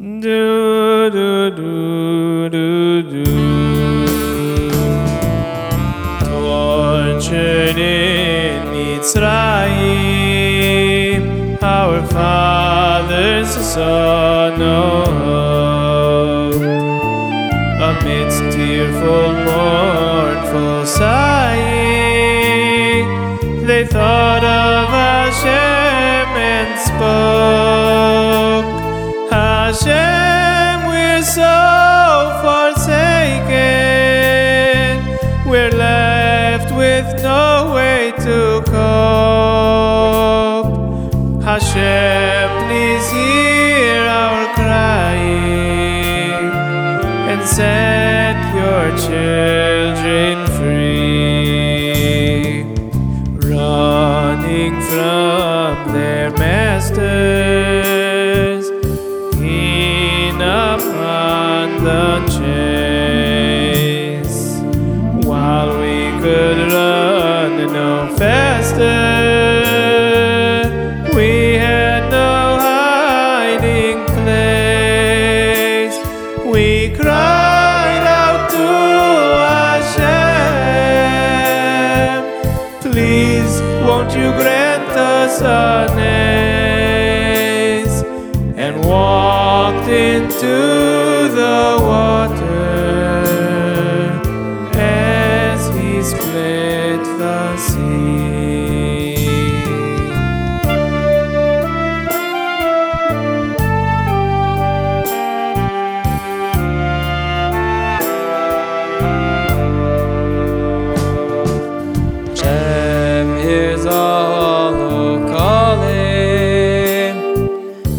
Do do do do do. Tortured in Mitzrayim, our fathers saw no hope. Amidst tearful, mournful sighing, they thought of Hashem and spoke. Hashem, please hear our crying and set your children free. Running from their masters, keen upon the chase. Please won't you grant us our nays? And walked into the water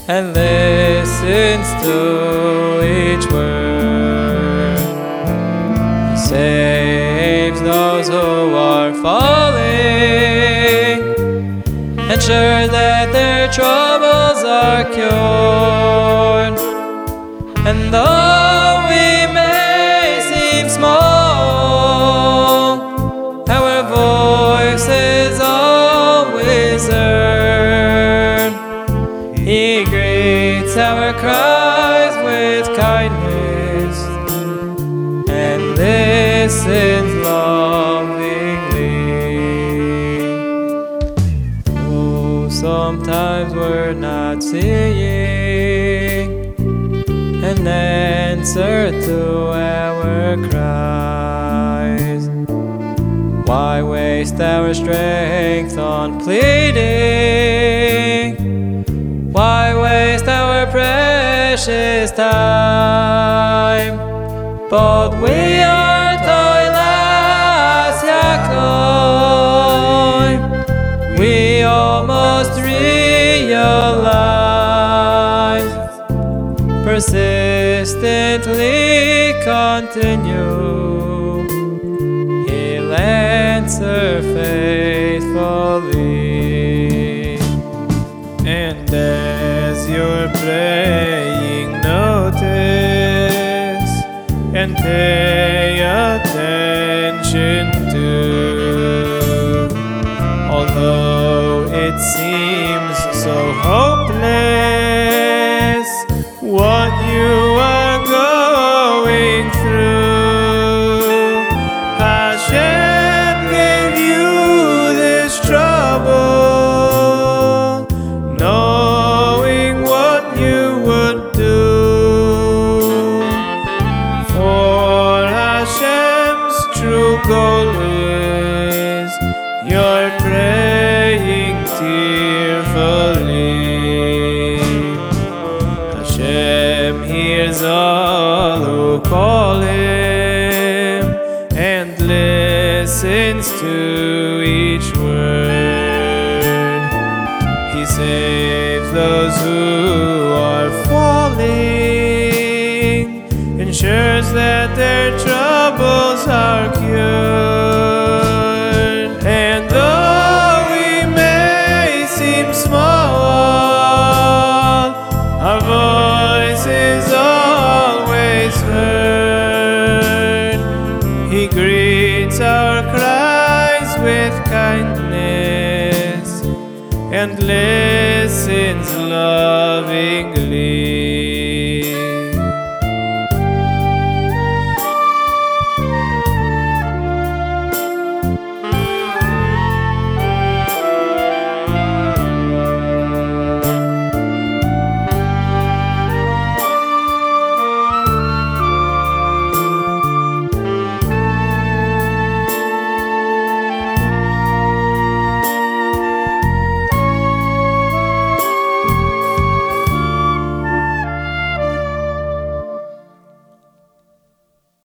and listens to each word. Saves those who are falling, ensures that their troubles are cured. And though not seeing an answer to our cries. Why waste our strength on pleading? Why waste our precious time? But we are Toilas Yaakov. We almost realize persistently continue. He'll answer faithfully. And as you're praying, notice and pay attention to. Although it seems so hopeless, true goal is your praying tearfully. Hashem hears all who call him and listens to each word. He saves those who are falling, ensures that their troubles are cured. And though we may seem small, our voice is always heard. He greets our cries with kindness and listens lovingly.